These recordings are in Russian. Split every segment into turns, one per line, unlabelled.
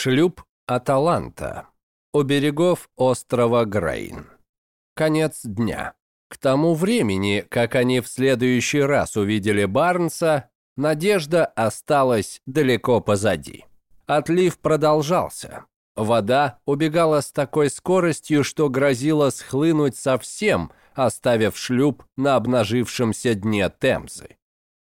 Шлюп Аталанта. У берегов острова Грейн. Конец дня. К тому времени, как они в следующий раз увидели Барнса, надежда осталась далеко позади. Отлив продолжался. Вода убегала с такой скоростью, что грозила схлынуть совсем, оставив шлюп на обнажившемся дне Темзы.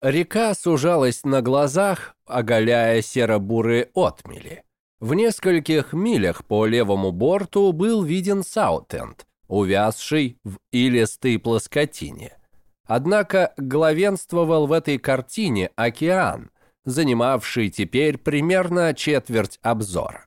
Река сужалась на глазах, оголяя серо-бурые отмели. В нескольких милях по левому борту был виден Саутенд, увязший в илистой плоскотине. Однако главенствовал в этой картине океан, занимавший теперь примерно четверть обзора.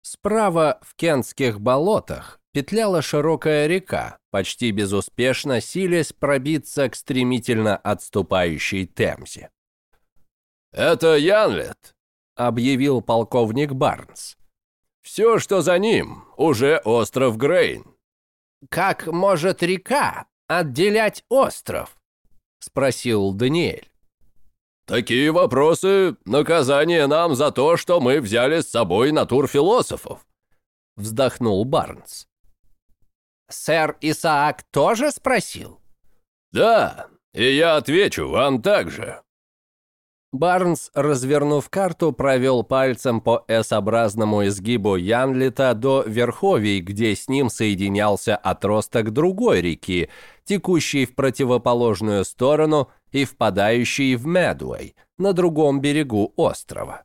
Справа в Кентских болотах петляла широкая река, почти безуспешно силясь пробиться к стремительно отступающей Темзе.
«Это Янлет», —
объявил полковник Барнс.
«Все, что за ним, уже остров Грейн».
«Как может река отделять остров?» — спросил Даниэль.
«Такие вопросы — наказание нам за то, что мы взяли с собой натур философов», — вздохнул Барнс.
«Сэр Исаак тоже спросил?»
«Да, и я отвечу вам также.
Барнс, развернув карту, провел пальцем по S-образному изгибу Янлита до верховий, где с ним соединялся отросток другой реки, текущей в противоположную сторону и впадающей в Медуэй, на другом берегу острова.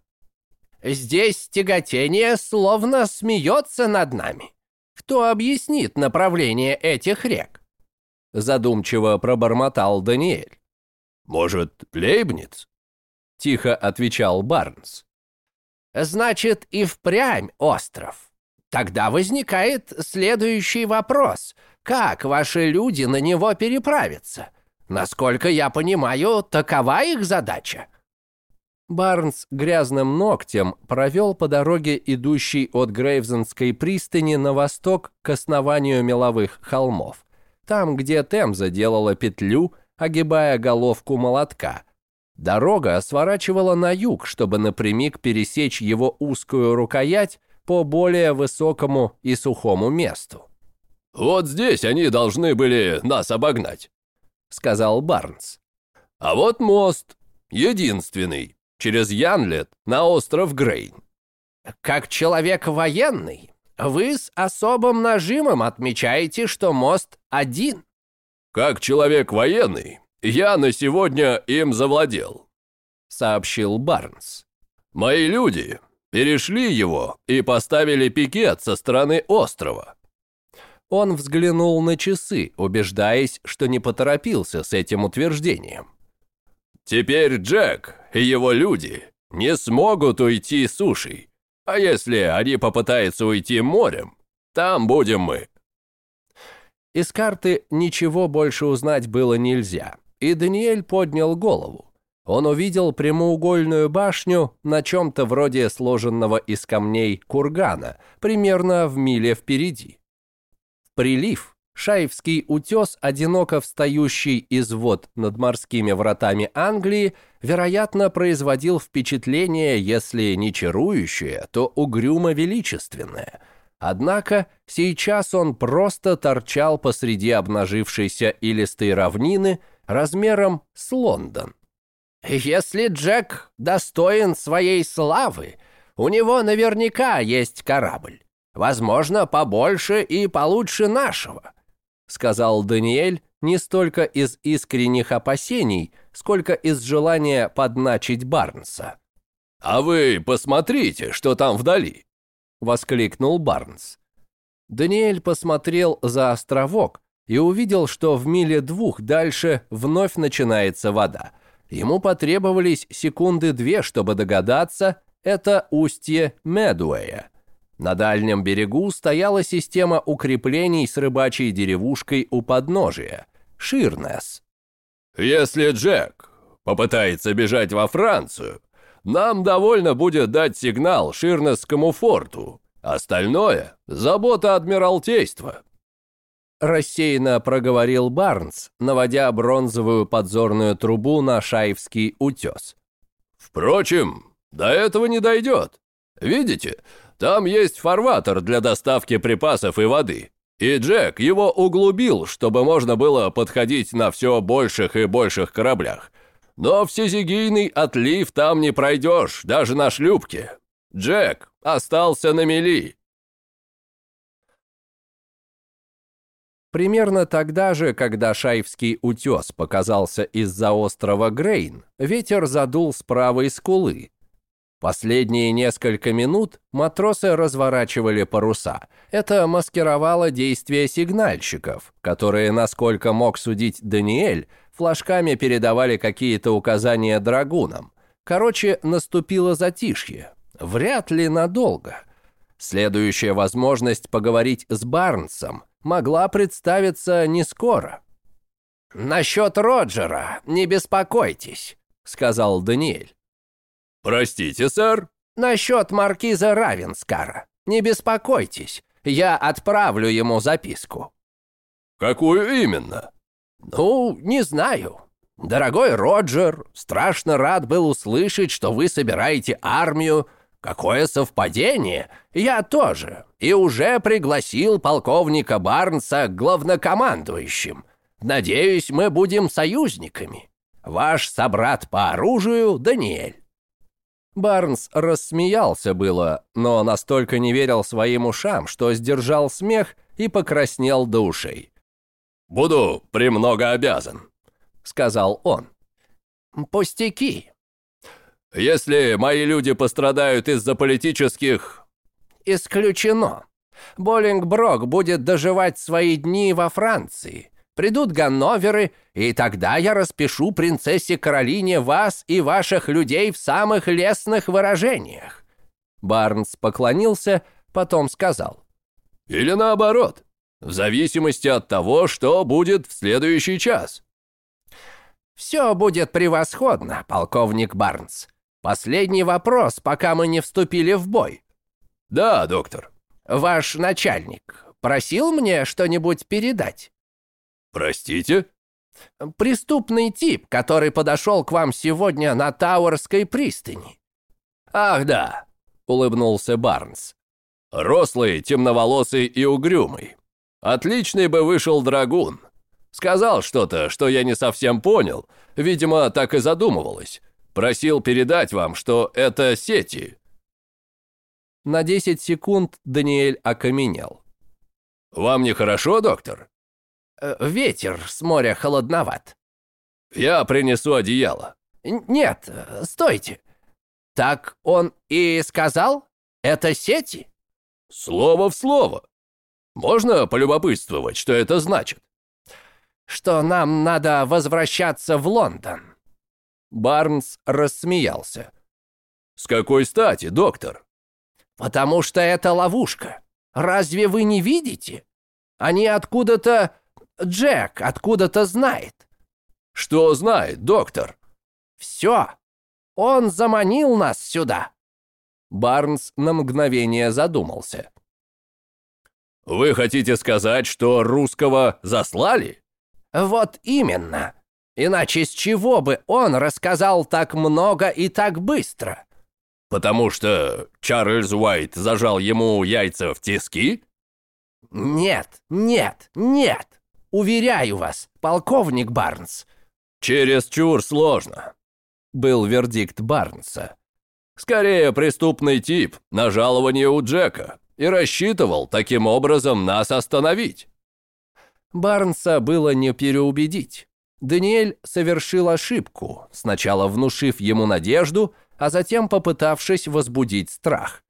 «Здесь тяготение словно смеется над нами. Кто объяснит направление этих рек?»
Задумчиво пробормотал Даниэль.
«Может, Лейбниц?»
— тихо отвечал Барнс.
«Значит, и впрямь остров. Тогда возникает следующий вопрос. Как ваши люди на него переправятся? Насколько я понимаю, такова их задача?»
Барнс грязным ногтем провел по дороге, идущей от Грейвзенской пристани на восток к основанию меловых холмов. Там, где Темза делала петлю, огибая головку молотка, Дорога сворачивала на юг, чтобы напрямик пересечь его узкую рукоять по более высокому и сухому месту.
«Вот здесь они должны были нас обогнать», — сказал Барнс. «А вот мост, единственный, через Янлет на остров Грейн».
«Как человек военный, вы с особым нажимом отмечаете, что мост один».
«Как человек военный, «Я на сегодня им завладел», — сообщил Барнс. «Мои люди перешли его и поставили пикет со стороны острова».
Он взглянул на часы, убеждаясь, что не поторопился с этим утверждением.
«Теперь Джек и его люди не смогут уйти сушей, а если они попытаются уйти морем, там будем мы».
Из карты ничего больше узнать было нельзя, и Даниэль поднял голову. Он увидел прямоугольную башню на чем-то вроде сложенного из камней кургана, примерно в миле впереди. Прилив, Шаевский утес, одиноко встающий из вод над морскими вратами Англии, вероятно, производил впечатление, если не чарующее, то угрюмо-величественное. Однако сейчас он просто торчал посреди обнажившейся илистой равнины, размером с Лондон.
«Если Джек достоин своей славы, у него наверняка есть корабль. Возможно, побольше и получше нашего», — сказал Даниэль не столько из искренних опасений, сколько из желания подначить Барнса.
«А вы посмотрите, что там вдали!» — воскликнул Барнс.
Даниэль посмотрел за островок, и увидел, что в миле двух дальше вновь начинается вода. Ему потребовались секунды две, чтобы догадаться, это устье Медуэя. На дальнем берегу стояла система укреплений с рыбачьей деревушкой у подножия – Ширнес.
«Если Джек попытается бежать во Францию, нам довольно будет дать сигнал Ширнесскому форту. Остальное – забота Адмиралтейства»,
Рассеянно проговорил Барнс, наводя бронзовую подзорную трубу на Шаевский утес.
«Впрочем, до этого не дойдет. Видите, там есть фарватер для доставки припасов и воды. И Джек его углубил, чтобы можно было подходить на все больших и больших кораблях. Но всезигийный отлив там не пройдешь, даже на шлюпке. Джек остался на мели.
Примерно тогда же, когда Шайфский утес показался из-за острова Грейн, ветер задул с правой скулы. Последние несколько минут матросы разворачивали паруса. Это маскировало действия сигнальщиков, которые, насколько мог судить Даниэль, флажками передавали какие-то указания драгунам. Короче, наступило затишье. Вряд ли надолго. Следующая возможность поговорить с Барнсом могла представиться не скоро. «Насчет Роджера не беспокойтесь», — сказал Даниэль.
«Простите, сэр?»
«Насчет маркиза Равенскара. Не беспокойтесь, я отправлю ему записку».
«Какую именно?»
«Ну, не знаю. Дорогой Роджер, страшно рад был услышать, что вы собираете армию Какое совпадение! Я тоже. И уже пригласил полковника Барнса главнокомандующим. Надеюсь, мы будем союзниками. Ваш собрат по оружию Даниэль».
Барнс рассмеялся было, но настолько не верил своим ушам, что сдержал смех и покраснел до ушей.
«Буду премного обязан», — сказал он.
«Пустяки.
Если мои люди пострадают из-за политических...»
«Исключено. Боллингброк будет доживать свои дни во Франции. Придут Ганноверы, и тогда я распишу принцессе Каролине вас и ваших людей в самых лестных выражениях».
Барнс поклонился, потом сказал.
«Или наоборот, в зависимости от того, что будет в следующий час».
«Все будет превосходно, полковник Барнс. Последний вопрос, пока мы не вступили в бой.
Да, доктор.
Ваш начальник просил мне что-нибудь передать?
Простите?
Преступный тип, который подошел к вам сегодня на Тауэрской пристани.
Ах, да, улыбнулся Барнс. Рослый, темноволосый и угрюмый. Отличный бы вышел драгун. Сказал что-то, что я не совсем понял. Видимо, так и задумывалось. Просил передать вам, что это сети».
На 10 секунд Даниэль окаменел.
«Вам нехорошо, доктор?»
э, «Ветер с моря холодноват».
«Я принесу одеяло».
«Нет, стойте. Так он и сказал? Это сети?»
«Слово в слово. Можно полюбопытствовать, что это значит?»
«Что нам надо возвращаться в Лондон».
Барнс рассмеялся.
«С какой стати, доктор?»
«Потому что это ловушка. Разве вы не видите? Они откуда-то... Джек откуда-то знает».
«Что знает, доктор?»
«Все. Он заманил нас сюда».
Барнс на мгновение задумался.
«Вы хотите сказать, что русского заслали?»
«Вот именно. Иначе с чего бы он рассказал так много и так быстро?
Потому что Чарльз Уайт зажал ему яйца в тиски?
Нет, нет, нет. Уверяю вас, полковник Барнс.
Через чур сложно.
Был вердикт Барнса.
Скорее преступный тип на жалование у Джека и рассчитывал таким образом нас остановить.
Барнса было не переубедить. Даниэль совершил ошибку, сначала внушив ему надежду, а затем попытавшись возбудить страх.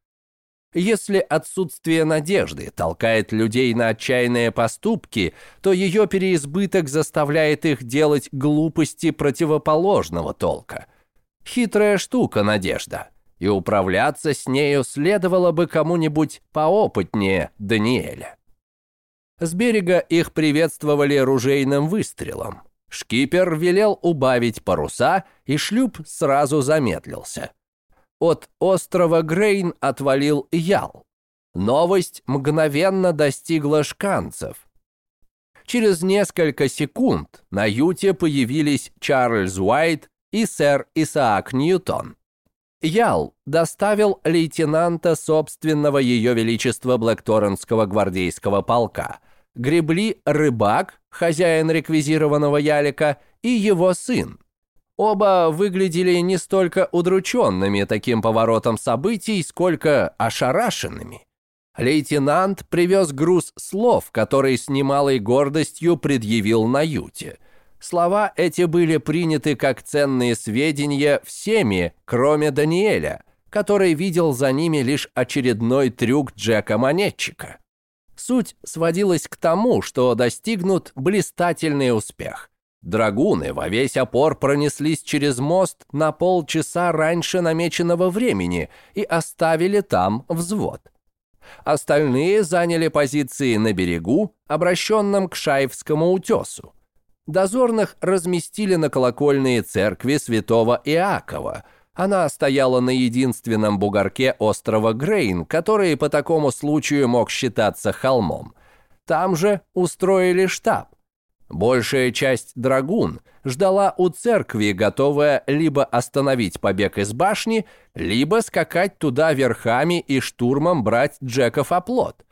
Если отсутствие надежды толкает людей на отчаянные поступки, то ее переизбыток заставляет их делать глупости противоположного толка. Хитрая штука надежда, и управляться с нею следовало бы кому-нибудь поопытнее Даниэля. С берега их приветствовали ружейным выстрелом. Шкипер велел убавить паруса, и шлюп сразу замедлился. От острова Грейн отвалил ял. Новость мгновенно достигла шканцев. Через несколько секунд на юте появились Чарльз Уайт и сэр Исаак Ньютон. Ял доставил лейтенанта собственного ее величества Блэкторнского гвардейского полка. Гребли рыбак, хозяин реквизированного ялика, и его сын. Оба выглядели не столько удрученными таким поворотом событий, сколько ошарашенными. Лейтенант привез груз слов, который с немалой гордостью предъявил на юте – Слова эти были приняты как ценные сведения всеми, кроме Даниэля, который видел за ними лишь очередной трюк Джека-монетчика. Суть сводилась к тому, что достигнут блистательный успех. Драгуны во весь опор пронеслись через мост на полчаса раньше намеченного времени и оставили там взвод. Остальные заняли позиции на берегу, обращенном к Шаевскому утесу. Дозорных разместили на колокольные церкви святого Иакова. Она стояла на единственном бугорке острова Грейн, который по такому случаю мог считаться холмом. Там же устроили штаб. Большая часть драгун ждала у церкви, готовая либо остановить побег из башни, либо скакать туда верхами и штурмом брать Джеков оплот.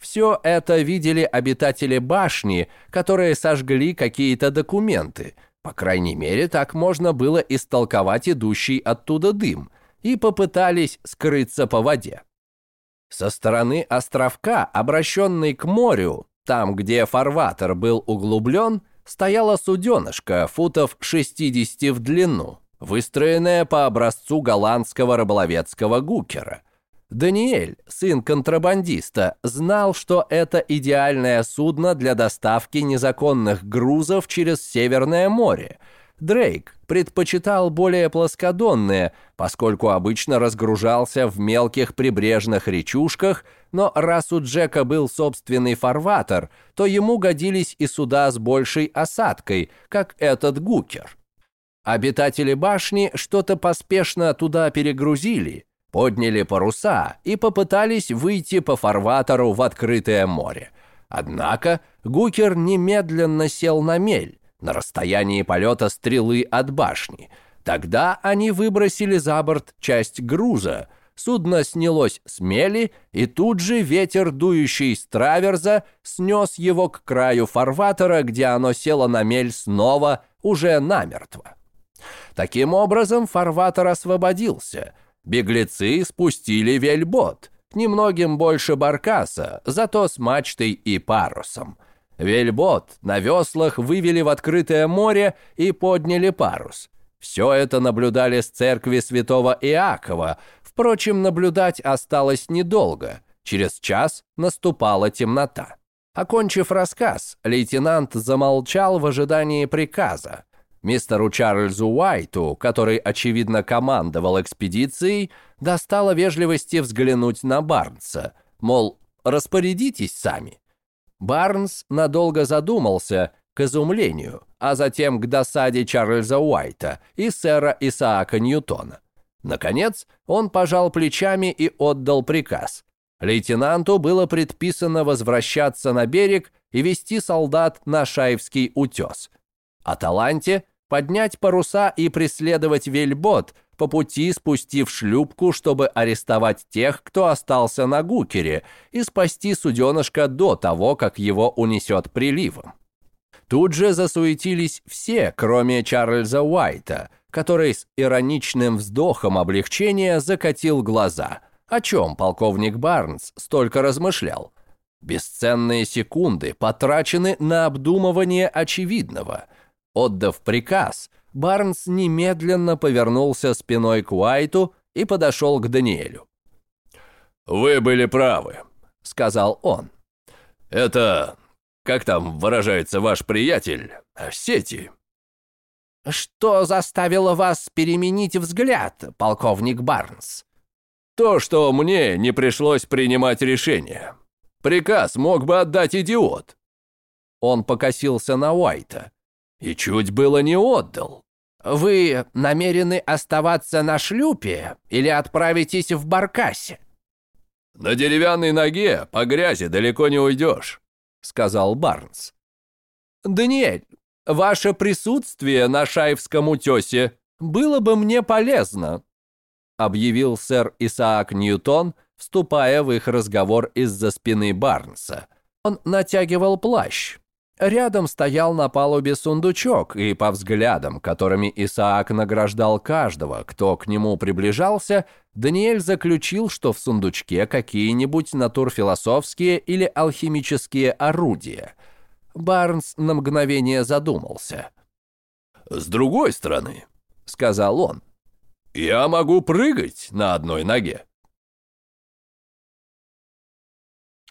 Все это видели обитатели башни, которые сожгли какие-то документы. По крайней мере, так можно было истолковать идущий оттуда дым, и попытались скрыться по воде. Со стороны островка, обращенной к морю, там, где фарватер был углублен, стояла суденышко футов 60 в длину, выстроенная по образцу голландского рыболовецкого гукера – Даниэль, сын контрабандиста, знал, что это идеальное судно для доставки незаконных грузов через Северное море. Дрейк предпочитал более плоскодонные, поскольку обычно разгружался в мелких прибрежных речушках, но раз у Джека был собственный фарватер, то ему годились и суда с большей осадкой, как этот гукер. Обитатели башни что-то поспешно туда перегрузили – подняли паруса и попытались выйти по фарватеру в открытое море. Однако Гукер немедленно сел на мель, на расстоянии полета стрелы от башни. Тогда они выбросили за борт часть груза, судно снялось с мели, и тут же ветер, дующий с траверза, снес его к краю фарватера, где оно село на мель снова, уже намертво. Таким образом, фарватер освободился, Беглецы спустили вельбот, немногим больше баркаса, зато с мачтой и парусом. Вельбот на веслах вывели в открытое море и подняли парус. Все это наблюдали с церкви святого Иакова, впрочем, наблюдать осталось недолго. Через час наступала темнота. Окончив рассказ, лейтенант замолчал в ожидании приказа. Мистеру Чарльзу Уайту, который, очевидно, командовал экспедицией, достало вежливости взглянуть на Барнса, мол, распорядитесь сами. Барнс надолго задумался, к изумлению, а затем к досаде Чарльза Уайта и сэра Исаака Ньютона. Наконец, он пожал плечами и отдал приказ. Лейтенанту было предписано возвращаться на берег и вести солдат на Шаевский утес. Аталанте поднять паруса и преследовать вельбот, по пути спустив шлюпку, чтобы арестовать тех, кто остался на Гукере, и спасти суденышко до того, как его унесет приливом. Тут же засуетились все, кроме Чарльза Уайта, который с ироничным вздохом облегчения закатил глаза, о чем полковник Барнс столько размышлял. Бесценные секунды потрачены на обдумывание очевидного – Отдав приказ, Барнс немедленно повернулся спиной к Уайту и подошел к Даниэлю.
«Вы были правы», — сказал он. «Это, как там выражается ваш приятель, сети».
«Что заставило вас переменить взгляд, полковник Барнс?»
«То, что мне не пришлось принимать решение. Приказ мог бы отдать идиот».
Он покосился на Уайта.
И чуть было не отдал.
Вы намерены оставаться на шлюпе или отправитесь в баркасе?
На деревянной ноге по грязи далеко не уйдешь, сказал Барнс.
Даниэль, ваше присутствие на Шаевском утесе было бы мне полезно. объявил сэр Исаак Ньютон, вступая в их разговор из-за спины Барнса. Он натягивал плащ. Рядом стоял на палубе сундучок, и по взглядам, которыми Исаак награждал каждого, кто к нему приближался, Даниэль заключил, что в сундучке какие-нибудь натурфилософские или алхимические орудия. Барнс на мгновение задумался.
«С другой стороны», — сказал он, — «я могу прыгать на одной ноге».